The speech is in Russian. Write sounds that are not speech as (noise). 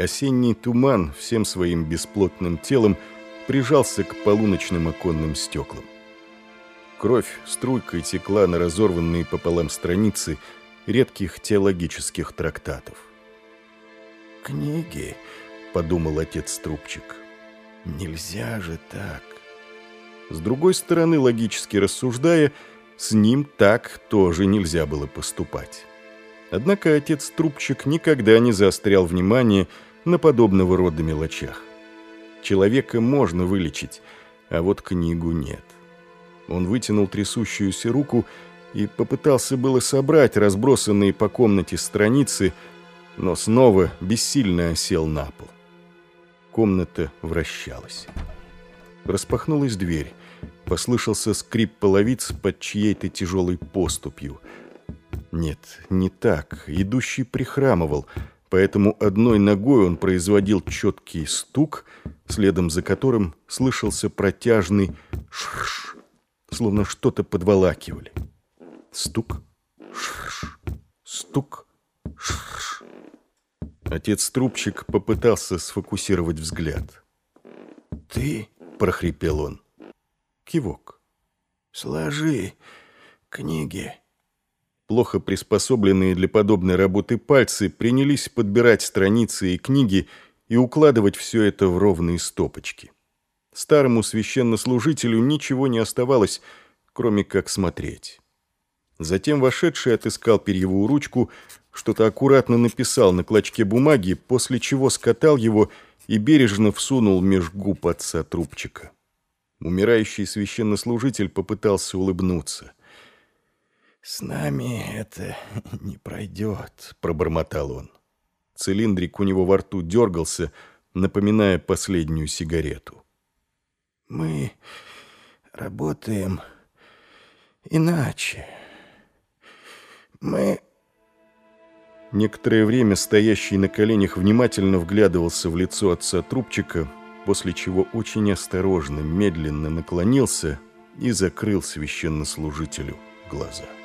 осенний туман всем своим бесплотным телом прижался к полуночным оконным стеклам. Кровь струйкой текла на разорванные пополам страницы редких теологических трактатов. «Книги», — подумал отец Трубчик, — «нельзя же так». С другой стороны, логически рассуждая, с ним так тоже нельзя было поступать. Однако отец Трубчик никогда не заострял внимание подобного рода мелочах. Человека можно вылечить, а вот книгу нет. Он вытянул трясущуюся руку и попытался было собрать разбросанные по комнате страницы, но снова бессильно осел на пол. Комната вращалась. Распахнулась дверь. Послышался скрип половиц под чьей-то тяжелой поступью. Нет, не так. Идущий прихрамывал, поэтому одной ногой он производил четкий стук, следом за которым слышался протяжный шрш, словно что-то подволакивали. Стук, шрш, стук, шрш. Отец Трубчик попытался сфокусировать взгляд. «Ты?» — прохрипел он. Кивок. «Сложи книги». Плохо приспособленные для подобной работы пальцы принялись подбирать страницы и книги и укладывать все это в ровные стопочки. Старому священнослужителю ничего не оставалось, кроме как смотреть. Затем вошедший отыскал перьевую ручку, что-то аккуратно написал на клочке бумаги, после чего скатал его и бережно всунул меж губ отца трубчика. Умирающий священнослужитель попытался улыбнуться. «С нами это (laughs) не пройдет», — пробормотал он. Цилиндрик у него во рту дергался, напоминая последнюю сигарету. «Мы работаем иначе. Мы...» Некоторое время стоящий на коленях внимательно вглядывался в лицо отца трубчика, после чего очень осторожно, медленно наклонился и закрыл священнослужителю глаза.